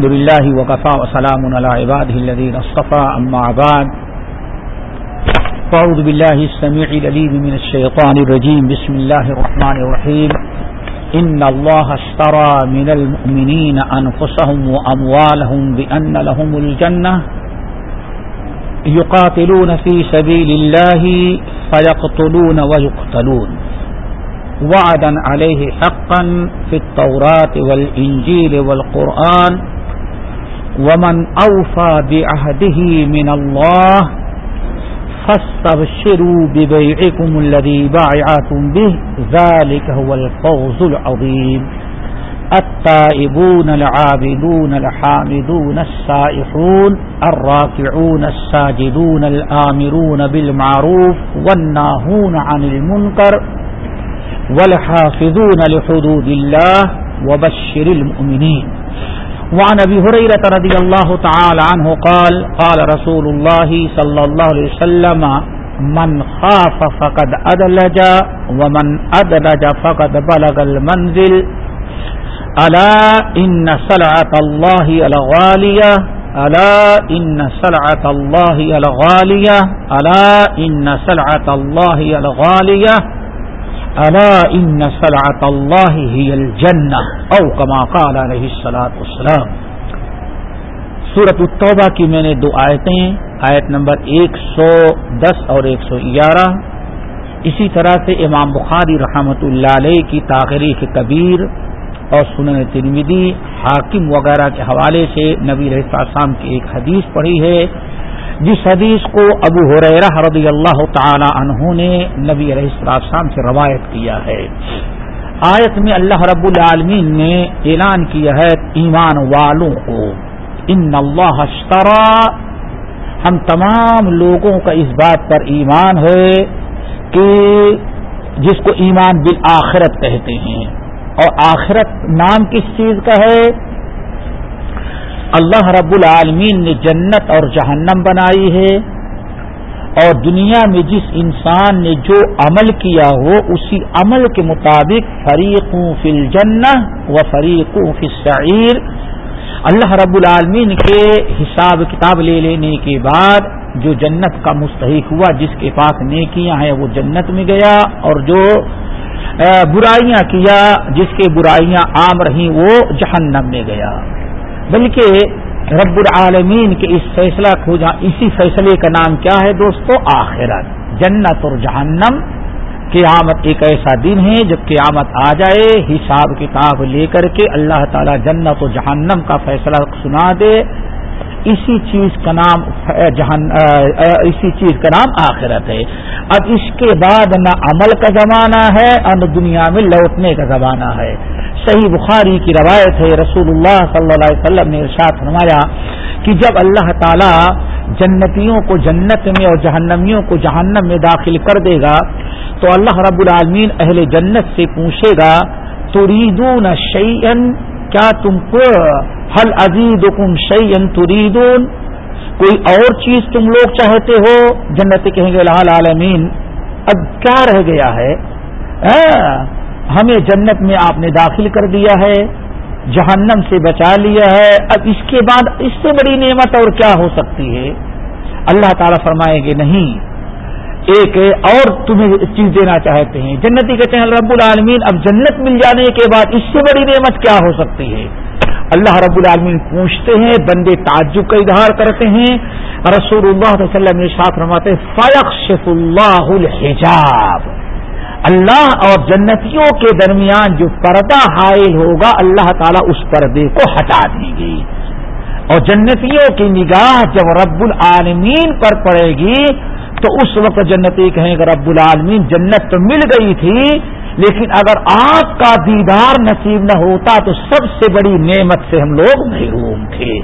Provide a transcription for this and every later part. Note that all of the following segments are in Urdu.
الحمد لله وكفى وسلام على عباده الذين اصطفى، أما بعد. فأعوذ بالله السميع العليم من الشيطان الرجيم. بسم الله الرحمن الرحيم. إن الله اشترى من المؤمنين أنفسهم وأموالهم بأن لهم الجنة. يقاتلون في سبيل الله فيقتلون ويقتلون. وعدا عليه حقا في التوراة والإنجيل والقرآن. ومن أوفى بعهده من الله فاستبشروا ببيعكم الذي باععتم به ذلك هو الفوز العظيم التائبون العابدون الحامدون السائحون الراكعون الساجدون الآمرون بالمعروف والناهون عن المنكر والحافظون لحدود الله وبشر المؤمنين وعن ابي هريره رضي الله تعالى عنه قال قال رسول الله صلى الله عليه وسلم، من خاف فقد ادلج ومن ادلج فقد بلغ المنزل. الا ان سلعه الله الغاليه الا ان سلعه الله الغاليه الا ان سلعه الله الغاليه الا ان صلعت اللہ ہی الجنہ او کما قال علیہ الصلات والسلام۔ سورت التوبہ کی میں نے دو آیتیں، آیت نمبر ایک سو دس اور ایک سو گیارہ۔ اسی طرح سے امام بخاری رحمت اللہ علیہ کی تاخیریف کبیر اور سنن ترمیدی حاکم وغیرہ کے حوالے سے نبی رحصام کی ایک حدیث پڑھی ہے۔ جس حدیث کو ابو حریرہ رضی اللہ تعالی عنہ نے نبی علیہ السلام سے روایت کیا ہے۔ آیت میں اللہ رب العالمین نے اعلان کیا ہے ایمان والوں کو۔ ان اللہ اشترا۔ ہم تمام لوگوں کا اس بات پر ایمان ہے کہ جس کو ایمان بالآخرت کہتے ہیں۔ اور آخرت نام کس چیز کا ہے؟ اللہ رب العالمین نے جنت اور جہنم بنائی ہے اور دنیا میں جس انسان نے جو عمل کیا ہو، اسی عمل کے مطابق فریقوں فی الجنہ و فریقوں فی السعیر۔ اللہ رب العالمین کے حساب کتاب لے لینے کے بعد جو جنت کا مستحق ہوا، جس کے پاس نیکیاں ہیں، وہ جنت میں گیا اور جو برائیاں کیا، جس کے برائیاں عام رہیں، وہ جہنم میں گیا۔ بلکہ رب العالمین کے اس فیصلہ کو اسی فیصلے کا نام کیا ہے دوستو؟ آخرت۔ جنت اور جہنم۔ قیامت ایک ایسا دن ہے جب قیامت آ جائے، حساب کتاب لے کر کے اللہ تعالی جنت و جہنم کا فیصلہ سنا دے۔ اسی چیز کا نام جہن اسی چیز کا نام آخرت ہے۔ اب اس کے بعد نہ عمل کا زمانہ ہے، اور نہ دنیا میں لوٹنے کا زمانہ ہے۔ صحیح بخاری کی روایت ہے، رسول اللہ صلی اللہ علیہ وسلم نے ارشاد فرمایا کہ جب اللہ تعالی جنتیوں کو جنت میں اور جہنمیوں کو جہنم میں داخل کر دے گا، تو اللہ رب العالمین اہل جنت سے پوچھے گا، تریدون شعین کیا تم کو حل عزیز حکم شعین تریدون کوئی اور چیز تم لوگ چاہتے ہو؟ جنت کہیں گے، اللہ عالمین اب کیا رہ گیا ہے؟ ہمیں جنت میں آپ نے داخل کر دیا ہے، جہنم سے بچا لیا ہے۔ اب اس کے بعد اس سے بڑی نعمت اور کیا ہو سکتی ہے؟ اللہ تعالیٰ فرمائیں گے، نہیں، ایک اور تمہیں چیز دینا چاہتے ہیں۔ جنتی کہتے ہیں، رب العالمین، اب جنت مل جانے کے بعد اس سے بڑی نعمت کیا ہو سکتی ہے؟ اللہ رب العالمین پوچھتے ہیں، بندے تعجب کا اظہار کرتے ہیں۔ رسول اللہ علیہ وسلم نے ساتھ رماتے فیق اللہ الحجاب۔ اللہ اور جنتیوں کے درمیان جو پردہ حائل ہوگا، اللہ تعالیٰ اس پردے کو ہٹا دیں گے۔ اور جنتیوں کی نگاہ جب رب العالمین پر پڑے گی، تو اس وقت جنتی کہیں گے، رب العالمین جنت تو مل گئی تھی لیکن اگر آپ کا دیدار نصیب نہ ہوتا تو سب سے بڑی نعمت سے ہم لوگ محروم تھے۔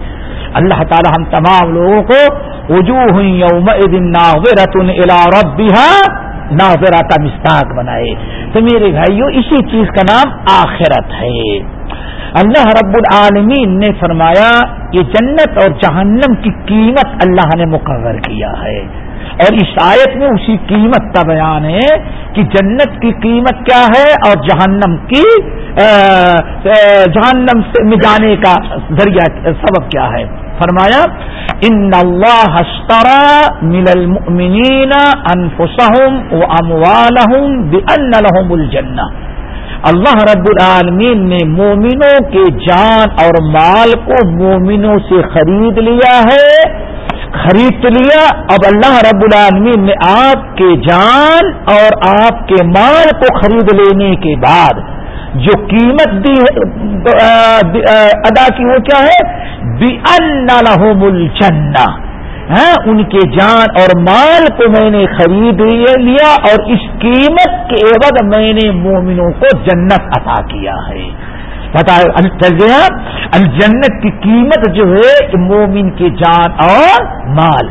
اللہ تعالی ہم تمام لوگوں کو وجوہ یوم دن رتن الا ربها ناظراتا مستاق بنائے۔ تو میرے بھائیوں اسی چیز کا نام آخرت ہے۔ اللہ رب العالمین نے فرمایا، یہ جنت اور جہنم کی قیمت اللہ نے مقرر کیا ہے۔ اور اس آیت میں اسی قیمت کا بیان ہے کہ جنت کی قیمت کیا ہے اور جہنم کی جہنم میں جانے کا ذریعہ سبب کیا ہے۔ فرمایا، ان اللہ من المؤمنین انفسهم واموالهم بان لهم الجنہ۔ اللہ رب العالمین نے مومنوں کے جان اور مال کو مومنوں سے خرید لیا ہے۔ خرید لیا، اب اللہ رب العالمین نے آپ کے جان اور آپ کے مال کو خرید لینے کے بعد جو قیمت دی ادا کی وہ کیا ہے؟ بی الجنہ ہاں، ان کے جان اور مال کو میں نے خرید لیا اور اس قیمت کے عوض میں نے مومنوں کو جنت عطا کیا ہے۔ پتا چل گیا الجنت کی قیمت جو ہے مومن کی جان اور مال۔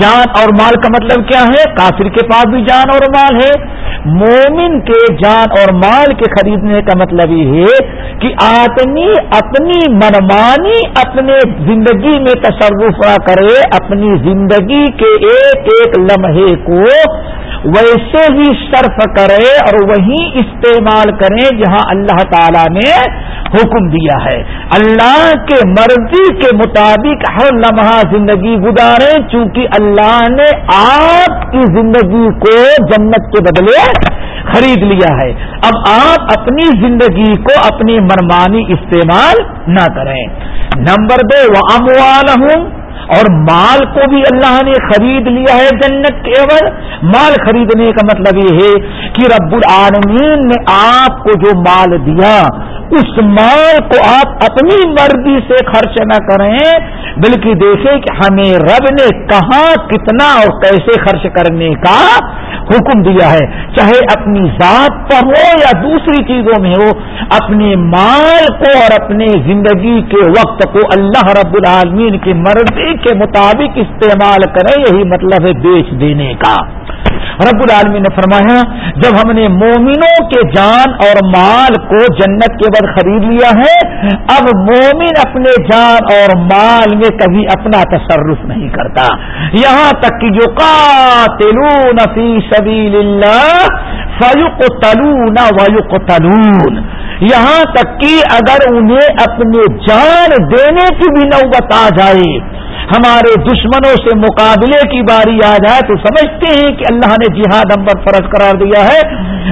جان اور مال کا مطلب کیا ہے؟ کافر کے پاس بھی جان اور مال ہے۔ مومن کے جان اور مال کے خریدنے کا مطلب یہ ہے کہ آدمی اپنی منمانی اپنے زندگی میں تصرف کرے، اپنی زندگی کے ایک ایک لمحے کو ویسے ہی صرف کرے اور وہیں استعمال کریں جہاں اللہ تعالی نے حکم دیا ہے۔ اللہ کے مرضی کے مطابق ہر لمحہ زندگی گزارے، چونکہ اللہ نے آپ کی زندگی کو جنت کے بدلے خرید لیا ہے۔ اب آپ اپنی زندگی کو اپنی منمانی استعمال نہ کریں۔ نمبر دو وہ اموال ہوں اور مال کو بھی اللہ نے خرید لیا ہے جنت کے مال خریدنے کا مطلب یہ ہے کہ رب العالمین نے آپ کو جو مال دیا، اس مال کو آپ اپنی مرضی سے خرچ نہ کریں، بلکہ دیکھیں کہ ہمیں رب نے کہاں کتنا اور کیسے خرچ کرنے کا حکم دیا ہے، چاہے اپنی ذات پر ہو یا دوسری چیزوں میں ہو، اپنے مال کو اور اپنے زندگی کے وقت کو اللہ رب العالمین کی مرضی کے مطابق استعمال کریں یہی مطلب ہے بیچ دینے کا۔ رب العالمین نے فرمایا، جب ہم نے مومنوں کے جان اور مال کو جنت کے بعد خرید لیا ہے، اب مومن اپنے جان اور مال میں کبھی اپنا تصرف نہیں کرتا۔ یہاں تک کہ جو قاتلون فی سبیل اللہ فیوق تلون ویوق تلون یہاں تک کہ اگر انہیں اپنے جان دینے کی بھی نوبت آ جائے، ہمارے دشمنوں سے مقابلے کی باری آ جائے، تو سمجھتے ہیں کہ اللہ نے جہاد ہم پر فرض قرار دیا ہے۔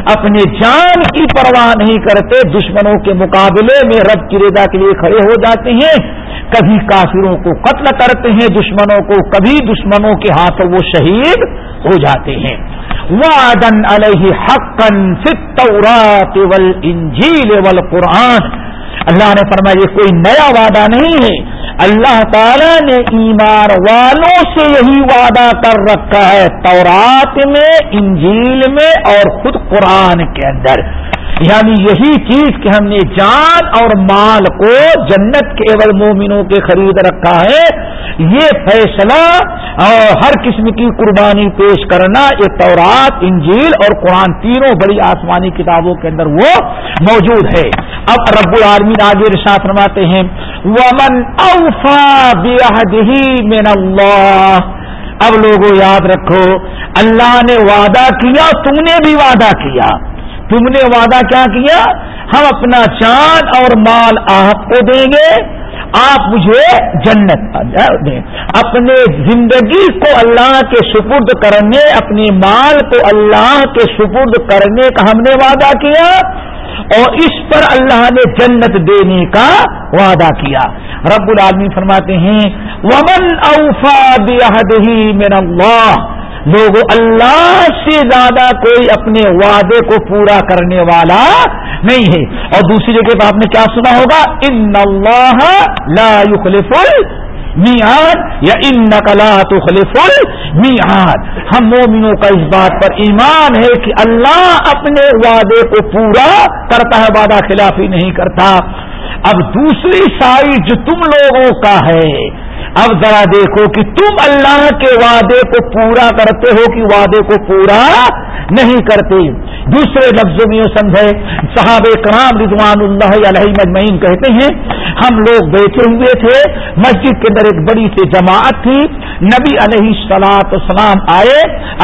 اپنے جان کی پرواہ نہیں کرتے، دشمنوں کے مقابلے میں رب کی رضا کے لیے کھڑے ہو جاتے ہیں۔ کبھی کافروں کو قتل کرتے ہیں، دشمنوں کو، کبھی دشمنوں کے ہاتھوں وہ شہید ہو جاتے ہیں۔ وعدن علیہ حقن التورات والانجیل والقرآن۔ اللہ نے فرمایا، یہ کوئی نیا وعدہ نہیں ہے۔ اللہ تعالی نے ایمان والوں سے یہی وعدہ کر رکھا ہے، تورات میں، انجیل میں اور خود قرآن کے اندر۔ یعنی یہی چیز کہ ہم نے جان اور مال کو جنت کے اول مومنوں کے خرید رکھا ہے، یہ فیصلہ اور ہر قسم کی قربانی پیش کرنا یہ تورات، انجیل اور قرآن تینوں بڑی آسمانی کتابوں کے اندر وہ موجود ہے۔ اب رب العالمین آگے رشاط فرماتے ہیں، ومن اوفا من اللہ اب لوگوں یاد رکھو، اللہ نے وعدہ کیا، تم نے بھی وعدہ کیا۔ تم نے وعدہ کیا کیا؟ ہم اپنا چاند اور مال آپ کو دیں گے، آپ مجھے جنت دیں۔ اپنے زندگی کو اللہ کے سپرد کرنے اپنے مال کو اللہ کے سپرد کرنے کا ہم نے وعدہ کیا، اور اس پر اللہ نے جنت دینے کا وعدہ کیا۔ رب العالمین فرماتے ہیں، ومن اوفا ہی میرا اللہ لوگوں، اللہ سے زیادہ کوئی اپنے وعدے کو پورا کرنے والا نہیں ہے۔ اور دوسری جگہ پہ آپ نے کیا سنا ہوگا؟ ان اللہ لا يخلف میاد یا ان نقلا تو خلیف میاد ہم مومنوں کا اس بات پر ایمان ہے کہ اللہ اپنے وعدے کو پورا کرتا ہے، وعدہ خلافی نہیں کرتا۔ اب دوسری سائڈ جو تم لوگوں کا ہے اب ذرا دیکھو کہ تم اللہ کے وعدے کو پورا کرتے ہو کہ وعدے کو پورا نہیں کرتے۔ دوسرے لفظوں میں یہ سمجھے صحاب کرام رضوان اللہ علیہ مجمعین کہتے ہیں، ہم لوگ بیٹھے ہوئے تھے، مسجد کے اندر ایک بڑی سی جماعت تھی، نبی علیہ سلاط اسلام آئے،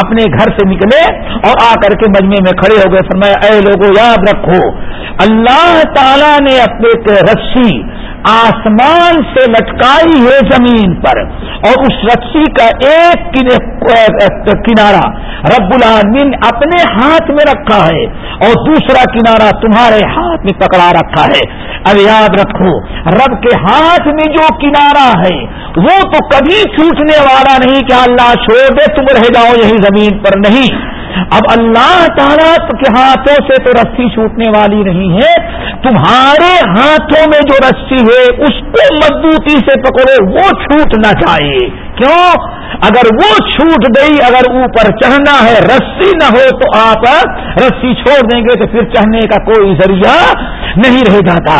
اپنے گھر سے نکلے اور آ کر کے مجمے میں کھڑے ہو گئے، فرمایا، اے لوگوں یاد رکھو، اللہ تعالی نے اپنے رسی آسمان سے لٹکائی ہے زمین پر اور اس رسی کا ایک کنارا رب العالمین اپنے ہاتھ میں رکھا ہے اور دوسرا کنارا تمہارے ہاتھ میں پکڑا رکھا ہے۔ اب یاد رکھو، رب کے ہاتھ میں جو کنارا ہے، وہ تو کبھی چھوٹنے والا نہیں کہ اللہ چھوڑ دے، تم رہ جاؤ یہی زمین پر، نہیں۔ اب اللہ تعالیٰ کے ہاتھوں سے تو رسی چھوٹنے والی نہیں ہے، تمہارے ہاتھوں میں جو رسی ہے، اس کو مضبوطی سے پکڑو، وہ چھوٹ نہ چاہیے کیوں؟ اگر وہ چھوٹ گئی، اگر اوپر چڑھنا ہے، رسی نہ ہو تو آپ رسی چھوڑ دیں گے تو پھر چڑھنے کا کوئی ذریعہ نہیں رہ جاتا۔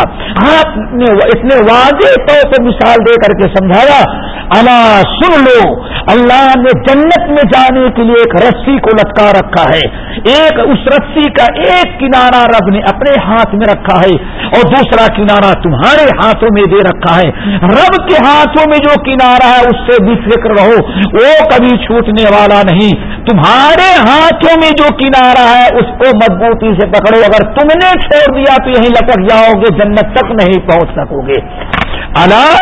آپ نے اتنے واضح طور پر مثال دے کر کے سمجھایا اللہ سن لو اللہ نے جنت میں جانے کے لیے ایک رسی کو لٹکا رکھا ہے۔ ایک، اس رسی کا ایک کنارا رب نے اپنے ہاتھ میں رکھا ہے اور دوسرا کنارا تمہارے ہاتھوں میں دے رکھا ہے۔ رب کے ہاتھوں میں جو کنارا ہے، اس سے بھی فکر رہو، وہ کبھی چھوٹنے والا نہیں۔ تمہارے ہاتھوں میں جو کنارا ہے، اس کو مضبوطی سے پکڑو۔ اگر تم نے چھوڑ دیا تو یہیں لٹک جاؤ گے، جنت تک نہیں پہنچ سکو گے۔ اللہ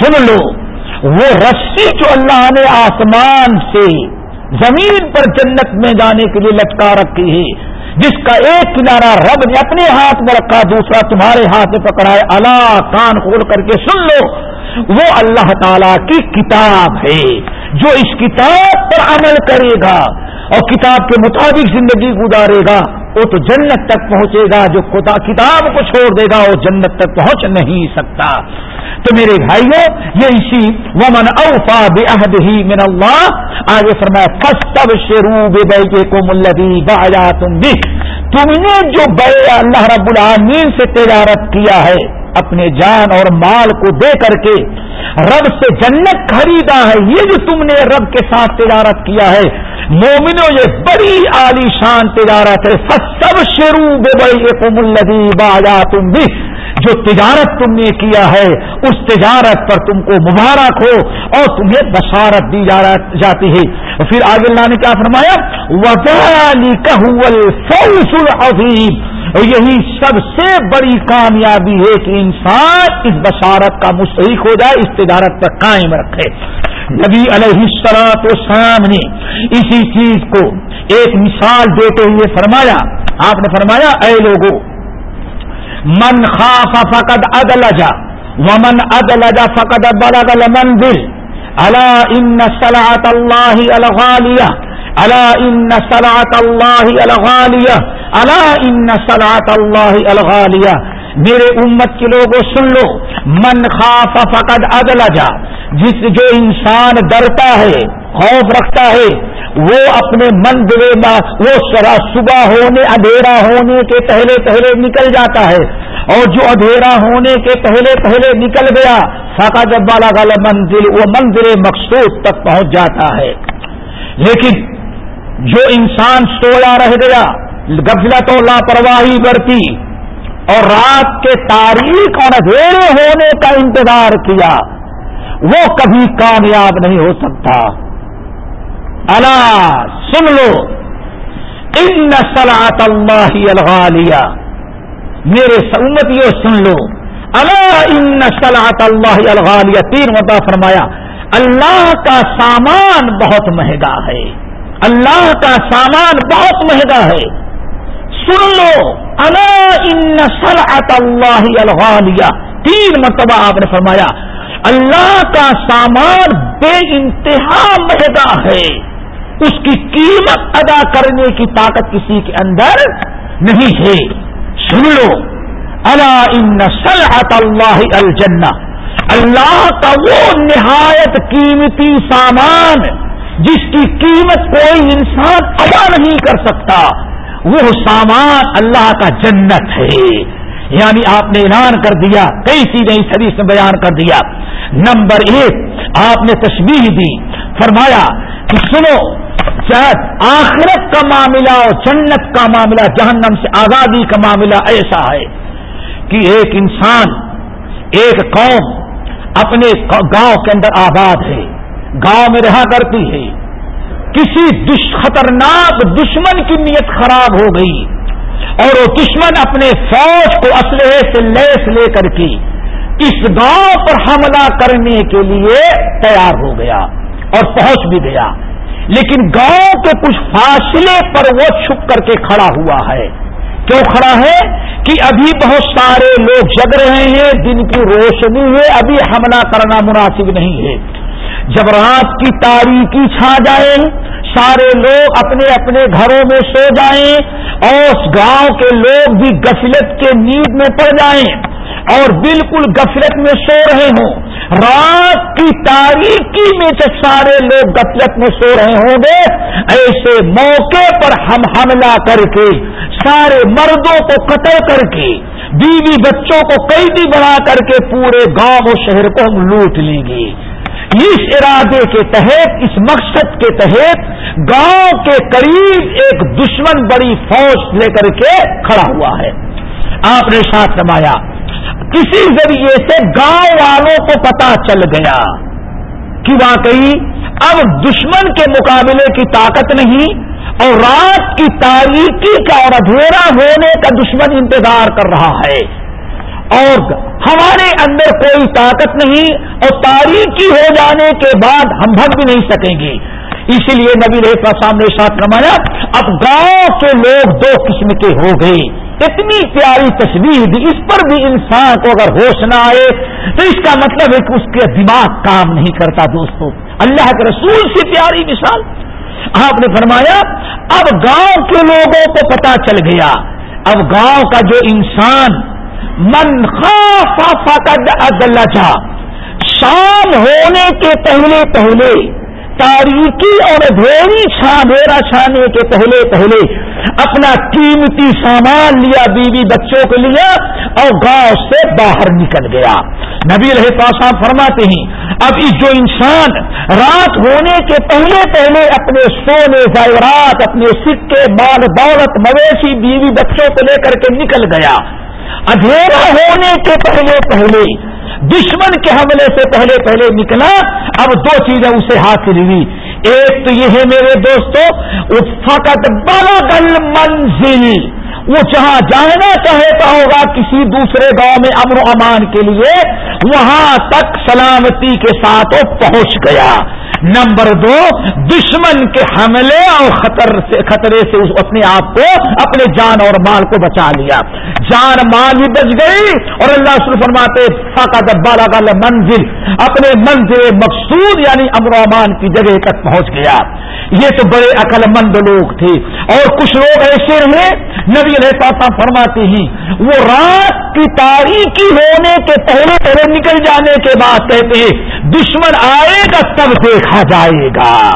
سن لو، وہ رسی جو اللہ نے آسمان سے زمین پر جنت میں جانے کے لیے لٹکا رکھی ہے، جس کا ایک کنارا رب نے اپنے ہاتھ میں رکھا، دوسرا تمہارے ہاتھ میں پکڑا ہے۔ اللہ کان کھول کر کے سن لو۔ وہ اللہ تعالی کی کتاب ہے جو اس کتاب پر عمل کرے گا اور کتاب کے مطابق زندگی گزارے گا، وہ تو جنت تک پہنچے گا جو خدا کتاب کو چھوڑ دے گا، وہ جنت تک پہنچ نہیں سکتا۔ تو میرے بھائیوں، یہ اسی ومن اوفا بے ہی من اللہ، آگے فرمایا فس تب شروع بے کو ملدی بایا تم بھی تم نے جو بے اللہ رب العالمین سے تجارت کیا ہے اپنے جان اور مال کو دے کر کے رب سے جنت خریدا ہے، یہ جو تم نے رب کے ساتھ تجارت کیا ہے۔ مومنو یہ بڑی عالی شان تجارت ہے۔ سب شروع بے بھائی باجا تم بھی جو تجارت تم نے کیا ہے، اس تجارت پر تم کو مبارک ہو اور تمہیں بشارت دی جاتی ہے۔ پھر آگے اللہ نے کیا فرمایا؟ وزالی العظیم یہی سب سے بڑی کامیابی ہے کہ انسان اس بشارت کا مستحق ہو جائے، اس تجارت پر قائم رکھے۔ نبی علیہ السلام تو سامنے اسی چیز کو ایک مثال دیتے ہوئے فرمایا۔ آپ نے فرمایا، اے لوگوں من خاف فقد ادلجا ومن ادلجا فقد بلغ المنزل الا ان صلاة الله الغالية الا ان صلاة الله الغالية الا ان سلاط اللہ الغالیہ میرے امت کے لوگوں، سن لو۔ من خاف فقد ادلجا جس جو انسان ڈرتا ہے، خوف رکھتا ہے، وہ اپنے من دلے وہ سرا صبح ہونے، اندھیرا ہونے کے پہلے پہلے نکل جاتا ہے۔ اور جو اندھیرا ہونے کے پہلے پہلے نکل گیا، فقد بالا گل منزل وہ منزل مقصود تک پہنچ جاتا ہے۔ لیکن جو انسان سویا رہ گیا، غفلت و لاپرواہی برتی اور رات کے تاریخ اور اندھیرے ہونے کا انتظار کیا، وہ کبھی کامیاب نہیں ہو سکتا۔ اللہ سن لو، ان صلاحت اللہ الغالیہ۔ میرے سمتوں سن لو۔ اللہ ان صلاحت اللہ الغالیہ۔ تین مدعا فرمایا، اللہ کا سامان بہت مہنگا ہے۔ اللہ کا سامان بہت مہنگا ہے۔ سن لو۔ اللہ الغالیہ تین مرتبہ آپ نے فرمایا، اللہ کا سامان بے انتہا مہنگا ہے۔ اس کی قیمت ادا کرنے کی طاقت کسی کے اندر نہیں ہے۔ سن لو اللہ ان صلاحت اللہ الجنہ اللہ کا وہ نہایت قیمتی سامان جس کی قیمت کوئی انسان ادا نہیں کر سکتا۔ وہ سامان اللہ کا جنت ہے۔ یعنی آپ نے اعلان کر دیا، کئی چیزیں اس حدیث میں بیان کر دیا۔ نمبر ایک، آپ نے تشبیح دی، فرمایا کہ سنو آخرت کا معاملہ اور جنت کا معاملہ، جہنم سے آزادی کا معاملہ ایسا ہے کہ ایک انسان، ایک قوم اپنے گاؤں کے اندر آباد ہے، گاؤں میں رہا کرتی ہے۔ کسی دش خطرناک دشمن کی نیت خراب ہو گئی اور وہ دشمن اپنے فوج کو اسلحے سے لیس لے کر کے اس گاؤں پر حملہ کرنے کے لیے تیار ہو گیا اور پہنچ بھی گیا۔ لیکن گاؤں کے کچھ فاصلے پر وہ چھپ کر کے کھڑا ہوا ہے۔ کیوں کھڑا ہے؟ کہ ابھی بہت سارے لوگ جگ رہے ہیں، دن کی روشنی ہے، ابھی حملہ کرنا مناسب نہیں ہے۔ جب رات کی تاریخی چھا جائے، سارے لوگ اپنے اپنے گھروں میں سو جائیں اور اس گاؤں کے لوگ بھی گفلت کے نیند میں پڑ جائیں اور بالکل گفلت میں سو رہے ہوں۔ رات کی تاریخی میں جب سارے لوگ گفلت میں سو رہے ہوں گے، ایسے موقع پر ہم حملہ کر کے، سارے مردوں کو قتل کر کے، بیوی بچوں کو قیدی بنا کر کے پورے گاؤں اور شہر کو ہم لوٹ لیں گے۔ اس ارادے کے تحت، اس مقصد کے تحت گاؤں کے قریب ایک دشمن بڑی فوج لے کر کے کھڑا ہوا ہے۔ آپ نے ساتھ نمایا۔ کسی ذریعے سے گاؤں والوں کو پتا چل گیا کہ واقعی اب دشمن کے مقابلے کی طاقت نہیں اور رات کی تاریخی کا اور ادھیرا ہونے کا دشمن انتظار کر رہا ہے۔ اور ہمارے اندر کوئی طاقت نہیں اور تاریخی ہو جانے کے بعد ہم بھگ بھی نہیں سکیں گے۔ اسی لیے نبی کا سامنے ساتھ رمایا اب گاؤں کے لوگ دو قسم کے ہو گئے۔ اتنی پیاری تصویر دی اس پر بھی انسان کو اگر ہوش نہ آئے، تو اس کا مطلب ہے کہ اس کے دماغ کام نہیں کرتا دوستو۔ اللہ کے رسول سے پیاری مثال۔ آپ نے فرمایا، اب گاؤں کے لوگوں کو پتا چل گیا۔ اب گاؤں کا جو انسان من خاصا فقد ادلجا شام ہونے کے پہلے پہلے تاریخی اور ڈھیری چھاندھیرا چھانے کے پہلے پہلے، اپنا قیمتی سامان لیا، بیوی بچوں کو لیا اور گاؤں سے باہر نکل گیا۔ نبی رہے پاسا فرماتے ہیں، اب اس جو انسان رات ہونے کے پہلے پہلے اپنے سونے، زائرات، اپنے سکے بال دولت، مویشی، بیوی بچوں کو لے کر کے نکل گیا اندھیرا ہونے کے پہلے پہلے، دشمن کے حملے سے پہلے پہلے نکلا، اب دو چیزیں اسے حاصل لی ایک تو یہ ہے میرے دوستو فقط بلغل منزل۔ وہ جہاں جانا چاہتا ہوگا کسی دوسرے گاؤں میں امن و امان کے لیے، وہاں تک سلامتی کے ساتھ وہ پہنچ گیا۔ نمبر دو، دشمن کے حملے اور خطر سے خطرے سے اس اپنے آپ کو، اپنے جان اور مال کو بچا لیا۔ جان مال بھی بچ گئی اور اللہ صرف فرماتے فاقا بالا گل منزل اپنے منزل مقصود یعنی امر و امان کی جگہ تک پہنچ گیا۔ یہ تو بڑے عقل مند لوگ تھے۔ اور کچھ لوگ ایسے رہے، نبی علیہ السلام فرماتے ہیں، وہ رات کی تاریخی ہونے کے پہلے پہلے نکل جانے کے بعد کہتے ہیں، دشمن آئے گا تب دیکھا جائے گا۔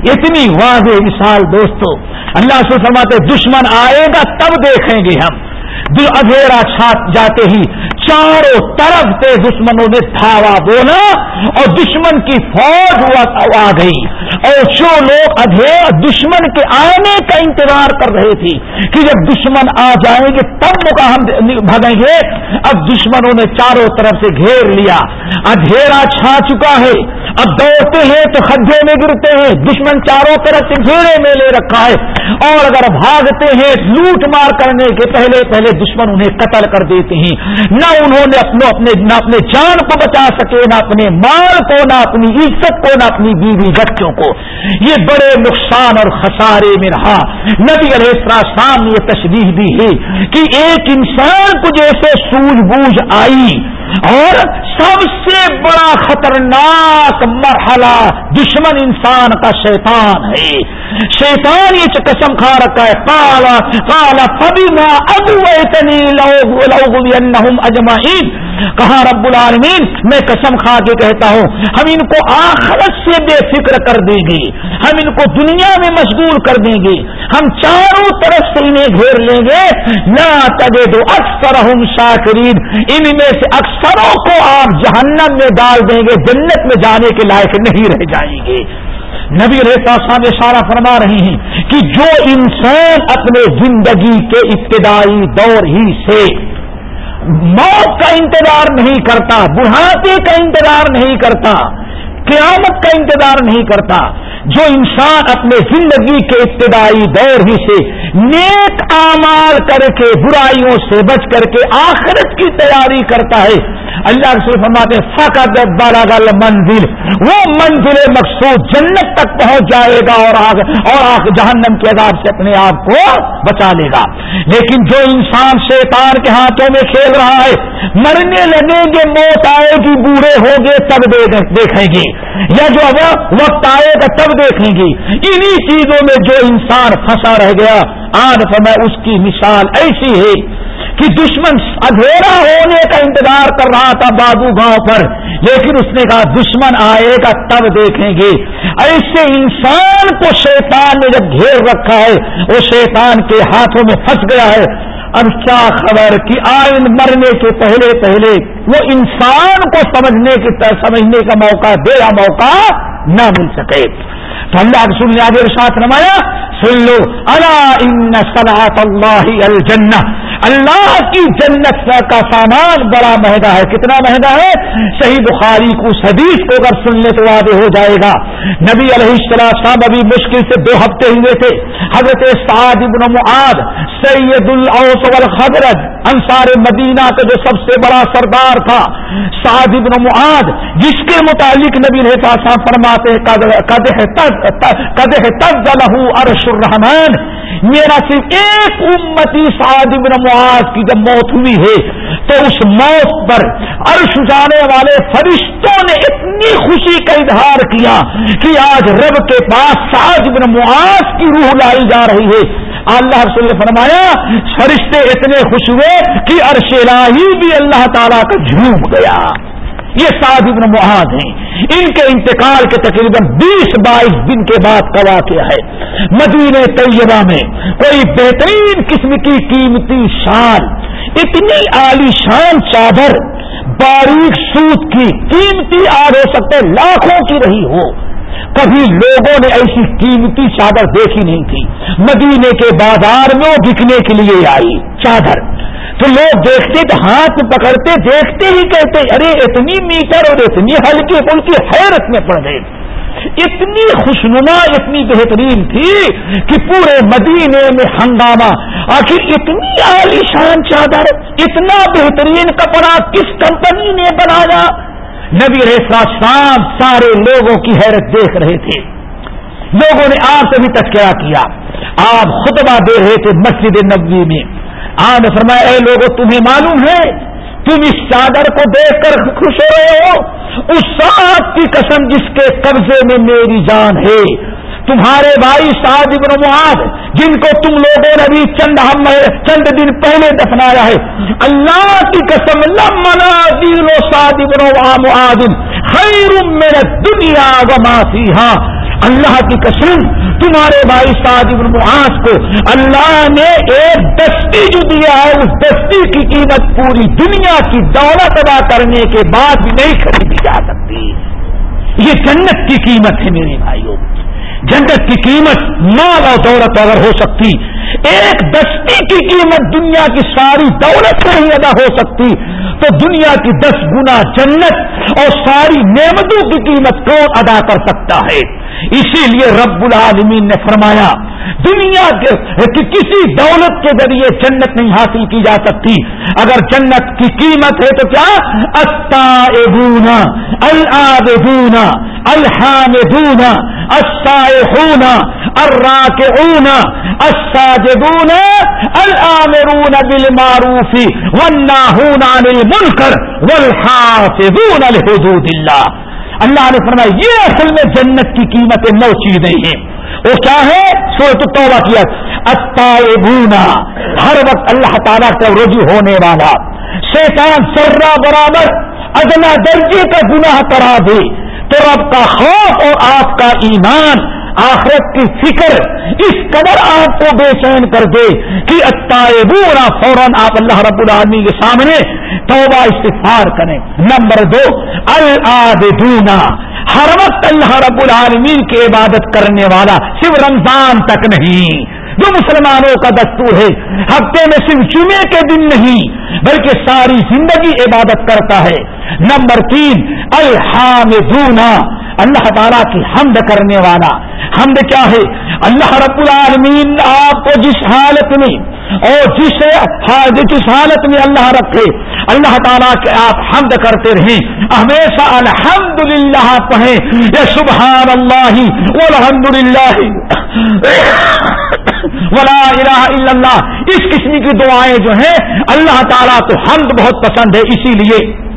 اتنی واضح مثال دوستو، اللہ سے فرماتے دشمن آئے گا تب دیکھیں گے ہم۔ دل اندھیرا چھاپ جاتے ہی چاروں طرف سے دشمنوں نے دھاوا بولا اور دشمن کی فوج آ گئی۔ اور جو لوگ ادھیر دشمن کے آنے کا انتظار کر رہے تھے کہ جب دشمن آ جائیں گے تب کا ہم بھگیں گے۔ اب دشمنوں نے چاروں طرف سے گھیر لیا۔ اندھیرا چھا چکا ہے۔ اب دوڑتے ہیں تو خدے میں گرتے ہیں، دشمن چاروں طرف سے گھیرے میں لے رکھا ہے۔ اور اگر بھاگتے ہیں، لوٹ مار کرنے کے پہلے پہلے دشمن انہیں قتل کر دیتے ہیں۔ نہ انہوں نے اپنے اپنے نہ اپنے جان کو بچا سکے، نہ اپنے مال کو، نہ اپنی عزت کو، نہ اپنی بیوی بچوں کو۔ یہ بڑے نقصان اور خسارے میں رہا۔ نبی علیہ السلام نے یہ تشریح دی ہے کہ ایک انسان کو جیسے سوج بوجھ آئی اور سب سے بڑا خطرناک مرحلہ دشمن انسان کا شیطان ہے۔ شیطان یہ قسم کھا رکھا ہے۔ کالا کالا پبی ماں اتنی لوگ اجمعین کہا، رب العالمین، میں قسم کھا کے کہتا ہوں، ہم ان کو آخرت سے بے فکر کر دیں گے، ہم ان کو دنیا میں مشغول کر دیں گے، ہم چاروں طرف سے انہیں گھیر لیں گے نہ تگے دو اکثر ہم شاکرین، ان میں سے اکثروں کو آپ جہنم میں ڈال دیں گے، جنت میں جانے کے لائق نہیں رہ جائیں گے. نبی ریتا صاحب اشارہ فرما رہے ہیں کہ جو انسان اپنے زندگی کے ابتدائی دور ہی سے موت کا انتظار نہیں کرتا، بڑھاپے کا انتظار نہیں کرتا، قیامت کا انتظار نہیں کرتا، جو انسان اپنے زندگی کے ابتدائی دور ہی سے نیک اعمال کر کے، برائیوں سے بچ کر کے آخرت کی تیاری کرتا ہے اللہ رسول فرماتے فقط بالا گل منزل وہ منزل مقصود جنت تک پہنچ جائے گا اور آگ اور آگ جہنم کے عذاب سے اپنے آپ کو بچا لے گا۔ لیکن جو انسان شیطان کے ہاتھوں میں کھیل رہا ہے، مرنے لگیں گے موت آئے گی، بوڑھے ہوں گے، تب دیکھیں گے یا جو وقت آئے گا، تب دیکھیں گے انہی چیزوں میں جو انسان پھنسا رہ گیا، آج میں اس کی مثال ایسی ہے کہ دشمن اندھیرا ہونے کا انتظار کر رہا تھا بابو گاؤں پر، لیکن اس نے کہا، دشمن آئے گا تب دیکھیں گے۔ ایسے انسان کو شیطان نے جب گھیر رکھا ہے، وہ شیطان کے ہاتھوں میں پھنس گیا ہے۔ اب کیا خبر کہ آئند مرنے کے پہلے پہلے وہ انسان کو سمجھنے کی سمجھنے کا موقع دے یا موقع نہ مل سکے۔ تو اللہ رسول نے آگے ساتھ نمایا سن لو اللہ ان صلاحت اللہ الجنہ۔ اللہ کی جنت کا سامان بڑا مہنگا ہے۔ کتنا مہنگا ہے؟ صحیح بخاری کو حدیث کو اگر سننے سے وعدے ہو جائے گا۔ نبی علیہ السلام ابھی مشکل سے دو ہفتے ہوئے تھے۔ حضرت سعد ابن معاد سید الاوس والخضرج، انصار مدینہ کا جو سب سے بڑا سردار تھا۔ سعد ابن معاد جس کے متعلق نبی رہتا فرماتے قدح تد لہو عرش الرحمن۔ میرا صرف ایک امتی سعد ابن معاذ کی جب موت ہوئی ہے تو اس موت پر عرش جانے والے فرشتوں نے اتنی خوشی کا اظہار کیا کہ آج رب کے پاس ساج بن معاذ کی روح لائی جا رہی ہے۔ اللہ رسول نے فرمایا، فرشتے اتنے خوش ہوئے کہ عرش الہی بھی اللہ تعالیٰ کا جھوم گیا۔ یہ سعد ابن معاذ ہیں۔ ان کے انتقال کے تقریباً بیس بائیس دن کے بعد کا واقعہ ہے۔ مدینہ طیبہ میں کوئی بہترین قسم کی قیمتی شان اتنی عالی شان چادر، باریک سوت کی قیمتی آگ ہو سکتے لاکھوں کی رہی ہو۔ کبھی لوگوں نے ایسی قیمتی چادر دیکھی نہیں تھی۔ مدینے کے بازار میں وہ بکنے کے لیے آئی چادر۔ تو لوگ دیکھتے تو ہاتھ پکڑتے، دیکھتے ہی کہتے، ارے اتنی میٹر اور اتنی ہلکی پھلکی حیرت میں پڑ گئے اتنی خوشنما، اتنی بہترین تھی کہ پورے مدینے میں ہنگامہ۔ آخر اتنی عالی شان چادر، اتنا بہترین کپڑا کس کمپنی نے بنایا؟ نبی ریسا شام سارے لوگوں کی حیرت دیکھ رہے تھے۔ لوگوں نے آپ سے بھی تذکرہ کیا۔ آپ خطبہ دے رہے تھے مسجد نبوی میں۔ آج فرمایا، اے لوگوں تمہیں معلوم ہے، تم اس چادر کو دیکھ کر خوش ہو رہے ہو؟ اس سات کی قسم جس کے قبضے میں میری جان ہے۔ تمہارے بھائی سعد ابن معاذ، جن کو تم لوگوں نے ابھی چند ہم چند دن پہلے دفنایا ہے۔ اللہ کی قسم لمنا دین و سعد ابن معاذ، خیر میرے دنیا و ہاں اللہ کی قسم، تمہارے بھائی سعد ابن معاذ کو اللہ نے ایک دستی جو دیا ہے، اس دستی کی قیمت پوری دنیا کی دولت ادا کرنے کے بعد بھی نہیں خریدی جا سکتی۔ یہ جنت کی قیمت ہے میرے بھائیوں۔ جنت کی قیمت مال اور دولت اگر ہو سکتی ایک دستی کی قیمت دنیا کی ساری دولت سے نہیں ادا ہو سکتی، تو دنیا کی دس گنا جنت اور ساری نعمتوں کی قیمت کون ادا کر سکتا ہے؟ اسی لیے رب العالمین نے فرمایا، دنیا کے کسی دولت کے ذریعے جنت نہیں حاصل کی جا سکتی۔ اگر جنت کی قیمت ہے تو کیا؟ اتا ابونا البونا الحامدونا السائحونا الراکعونا الساجدونا الامرون بالمعروف والناهون عن المنکر والحافظون لحدود اللہ۔ اللہ نے فرمایا، یہ اصل میں جنت کی قیمت نو چیزیں ہیں۔ وہ کیا ہے؟ سورت توبہ کیا بھونا ہر وقت اللہ تعالیٰ کا رجوع ہونے والا۔ شیطان سرا برابر ادنا درجے کا گناہ کرا دے تو رب کا خوف اور آپ کا ایمان آخرت کی فکر اس قدر آپ کو بے چین کر دے کہ اتائبونا فوراً آپ اللہ رب العالمین کے سامنے توبہ استفار کریں۔ نمبر دو العابدونا ہر وقت اللہ رب العالمین کی عبادت کرنے والا، صرف رمضان تک نہیں۔ جو مسلمانوں کا دستور ہے، ہفتے میں صرف جمعے کے دن نہیں، بلکہ ساری زندگی عبادت کرتا ہے۔ نمبر تین، الحامدونا، اللہ تعالیٰ کی حمد کرنے والا۔ حمد کیا ہے؟ اللہ رب العالمین آپ کو جس حالت میں اور جس جس حالت میں اللہ رکھے اللہ تعالیٰ کے آپ حمد کرتے رہیں۔ ہمیشہ الحمد للہ پڑھیں۔ یا سبحان اللہ الحمد للہ ولا الہ الا اللہ۔ اس قسم کی دعائیں جو ہیں، اللہ تعالیٰ کو حمد بہت پسند ہے، اسی لیے۔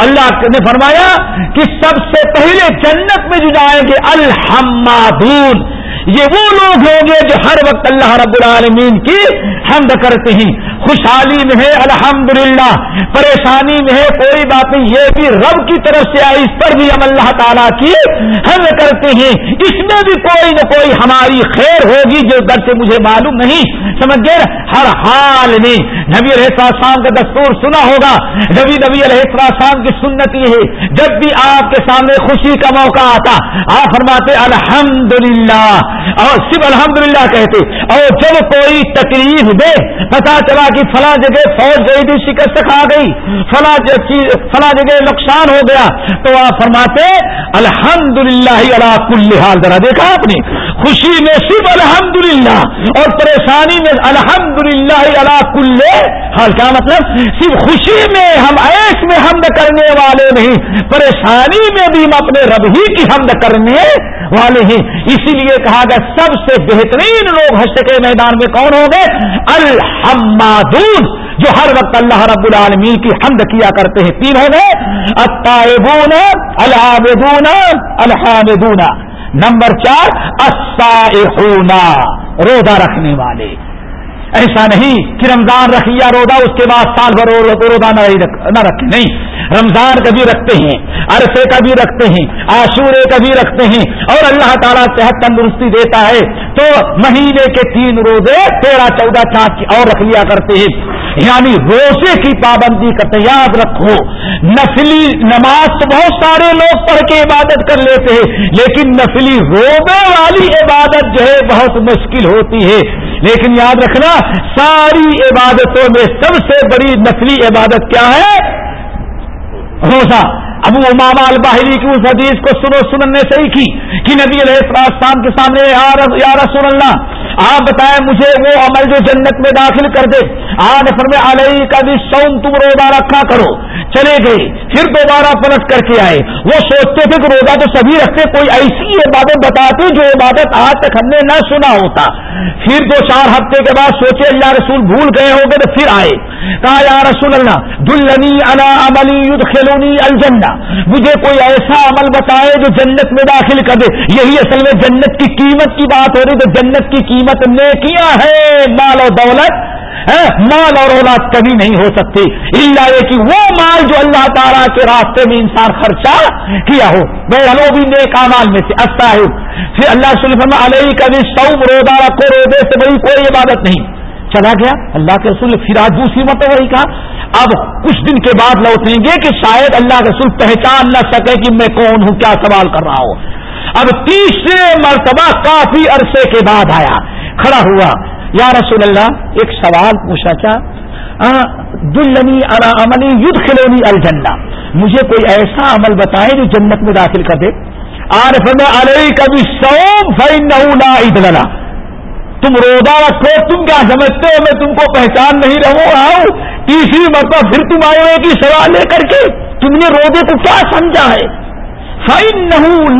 اللہ نے فرمایا کہ سب سے پہلے جنت میں جو جائیں گے، الحمادون۔ یہ وہ لوگ ہوں گے جو ہر وقت اللہ رب العالمین کی حمد کرتے ہیں۔ خوشحالی میں ہے، الحمدللہ۔ پریشانی میں ہے، کوئی بات نہیں۔ یہ بھی رب کی طرف سے آئی، اس پر بھی ہم اللہ تعالیٰ کی حمد کرتے ہیں۔ اس میں بھی کوئی نہ کوئی ہماری خیر ہوگی جو در سے مجھے معلوم نہیں۔ سمجھ گئے؟ ہر حال میں نبی علیہ السلام کا دستور سنا ہوگا۔ نبی نبی علیہ السلام کی سنت یہ ہے، جب بھی آپ کے سامنے خوشی کا موقع آتا، آپ فرماتے، الحمدللہ۔ اور صرف الحمدللہ کہتے۔ اور جب کوئی تکلیف دے، پتا چلا کہ فلاں جگہ فوج گئی تھی شکست کھا گئی، فلاں فلاں جگہ نقصان ہو گیا۔ تو آپ فرماتے الحمد للہ اللہ کل حال۔ ذرا دیکھا آپ نے۔ خوشی میں صرف الحمد للہ اور پریشانی میں الحمد للہ اللہ کل۔ حال کیا مطلب؟ صرف خوشی میں ہم ایس میں حمد کرنے والے نہیں، پریشانی میں بھی ہم اپنے رب ہی کی حمد کرنے والے ہیں۔ اسی لیے کہا گیا، سب سے بہترین لوگ حشر کے میدان میں کون ہوں گے؟ الحمد جو ہر وقت اللہ رب العالمین کی حمد کیا کرتے ہیں۔ تین ہو گئے الطائبون، العابدون، الحامدون۔ نمبر چار اصا روزہ رکھنے والے۔ ایسا نہیں کہ رمضان رکھیا روزہ، اس کے بعد سال بھر روزہ نہ رکھے۔ نہیں، رمضان کا بھی رکھتے ہیں، عرصے کا بھی رکھتے ہیں آشورے کا بھی رکھتے ہیں۔ اور اللہ تعالیٰ صحت تندرستی دیتا ہے۔ تو مہینے کے تین روزے تیرہ، چودہ، چاند کی اور رکھ لیا کرتے ہیں۔ یعنی روزے کی پابندی کا یاد رکھو۔ نسلی نماز تو بہت سارے لوگ پڑھ کے عبادت کر لیتے ہیں، لیکن نسلی روزے والی عبادت جو ہے بہت مشکل ہوتی ہے۔ لیکن یاد رکھنا، ساری عبادتوں میں سب سے بڑی نسلی عبادت کیا ہے؟ روزہ ابو امام الباہری کی اس حدیث کو سنو سننے سے ہی کی کہ نبی علیہ السلام کے سامنے یا رسول اللہ آپ بتائیں مجھے وہ عمل جو جنت میں داخل کر دے۔ آج فرم علیہ کا بھی سون تم روزہ رکھا کرو۔ چلے گئے، پھر دوبارہ پلٹ کر کے آئے۔ وہ سوچتے تھے کہ روزہ تو سبھی رکھتے، کوئی ایسی عبادت بتاتے جو عبادت آج تک ہم نے نہ سنا ہوتا۔ پھر دو چار ہفتے کے بعد سوچے، اللہ رسول بھول گئے ہو گئے تو پھر آئے۔ کہا، یا رسول اللہ، دلنی انا عملی خلونی الجنہ۔ مجھے کوئی ایسا عمل بتائے جو جنت میں داخل کر دے۔ یہی اصل میں جنت کی قیمت کی بات ہو رہی، تو جنت کی قیمت نیکیاں ہیں، مال و دولت مال اور اولاد کبھی نہیں ہو سکتی۔ اللہ کہ وہ مال جو اللہ تعالیٰ کے راستے میں انسان خرچہ کیا ہو وہ بھی نیک مال میں سے اچھا ہے پھر اللہ سلم علیہ کبھی سو روزہ رکھو، روزے سے بڑی کوئی عبادت نہیں۔ چلا گیا۔ اللہ کے رسول پھر آج دوسری مت وہی کہا۔ اب کچھ دن کے بعد لوٹیں گے کہ شاید اللہ کے رسول پہچان نہ سکے کہ میں کون ہوں، کیا سوال کر رہا ہوں۔ اب تیسرے مرتبہ کافی عرصے کے بعد آیا، کھڑا ہوا۔ یا رسول اللہ، ایک سوال پوچھا کیا دلنی عملی یدھ کھلونی الجنہ۔ مجھے کوئی ایسا عمل بتائے جو جنت میں داخل کر دے۔ عارف میں علیہ کبھی سوم فائن نہ تم روزہ رکھو، تم کیا سمجھتے ہو؟ میں تم کو پہچان نہیں رہوں آؤ تیسری مرتبہ پھر تم آئے ہوئے کی سوال لے کر کے۔ تم نے روزے کو کیا سمجھا ہے؟ فائن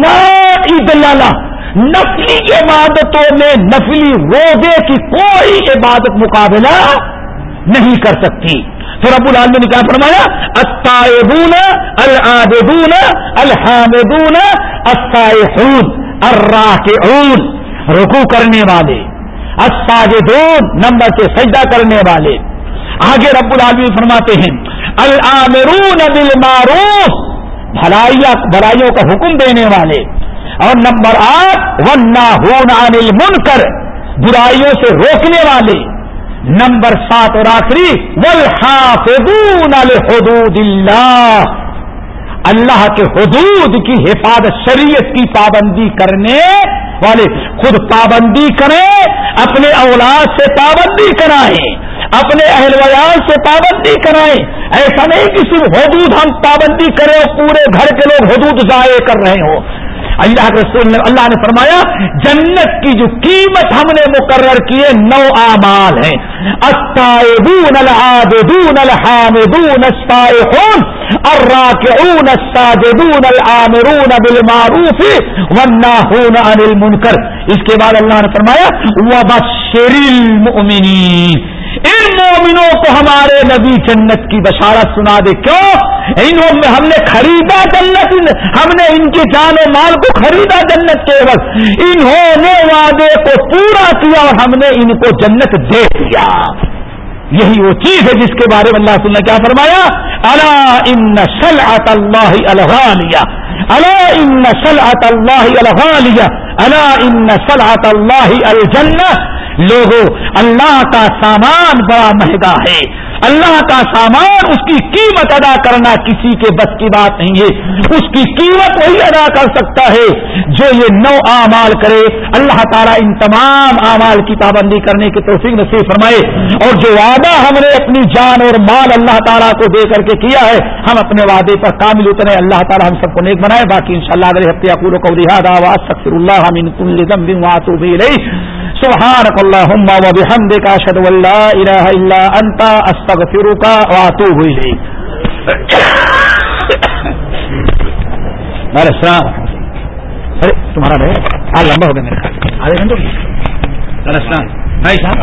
نہ نفلی عبادتوں میں نفلی روزے کی کوئی عبادت مقابلہ نہیں کر سکتی۔ پھر ابو لال نے کیا فرمایا؟ اتائبون العابدون، الحامدون السائحون الراکعون۔ رکو کرنے والے، الساجدون، نمبر سے سجدہ کرنے والے۔ آگے رب العالمین فرماتے ہیں، العامرون بالمعروف۔ بھلائیوں کا حکم دینے والے۔ اور نمبر آٹھ ون عن المنکر، برائیوں سے روکنے والے۔ نمبر سات اور آخری، والحافظون لحدود اللہ اللہ کے حدود کی حفاظت، شریعت کی پابندی کرنے والے۔ خود پابندی کریں، اپنے اولاد سے پابندی کرائیں۔ اپنے اہل ویال سے پابندی کرائیں۔ ایسا نہیں کہ صرف حدود ہم پابندی کریں اور پورے گھر کے لوگ حدود ضائع کر رہے ہوں۔ اللہ کے رسول نے اللہ نے فرمایا، جنت کی جو قیمت ہم نے مقرر کیے نو اعمال ہیں۔ التائبون العابدون الحامدون السائحون الراكعون الساجدون العامرون بالمعروف والناهون عن المنکر۔ اس کے بعد اللہ نے فرمایا، وبشر المؤمنین ان مومنوں کو ہمارے نبی جنت کی بشارت سنا دے، کیوں؟ انہوں میں ہم نے خریدا جنت، ہم نے ان کے جان و مال کو خریدا جنت کے وقت انہوں نے وعدے کو پورا کیا اور ہم نے ان کو جنت دے دیا۔ یہی وہ چیز ہے جس کے بارے میں اللہ نے کیا فرمایا؟ اللہ ان اللہ الحالیہ اللہ ان اللہ الحالیہ اللہ ان اللہ الجنہ۔ لوگوں اللہ کا سامان بڑا مہنگا ہے۔ اللہ کا سامان اس کی قیمت ادا کرنا کسی کے بس کی بات نہیں ہے۔ اس کی قیمت وہی ادا کر سکتا ہے جو یہ نو اعمال کرے۔ اللہ تعالیٰ ان تمام اعمال کی پابندی کرنے کی توفیق نصیب فرمائے۔ اور جو وعدہ ہم نے اپنی جان اور مال اللہ تعالیٰ کو دے کر کے کیا ہے، ہم اپنے وعدے پر کامل اترے۔ اللہ تعالیٰ ہم سب کو نیک بنائے۔ باقی ان شاء اللہ اگلے ہفتے آواز سکر اللہ ہم ان کل سبحانك اللهم وبحمدك اشهد ان لا اله الا انت استغفرك واتوب اليك میرے السلام. ارے، تمہارا رہے آج لمبا ہو گیا میرے خیال. آدھے گھنٹے السلام. بھائی صاحب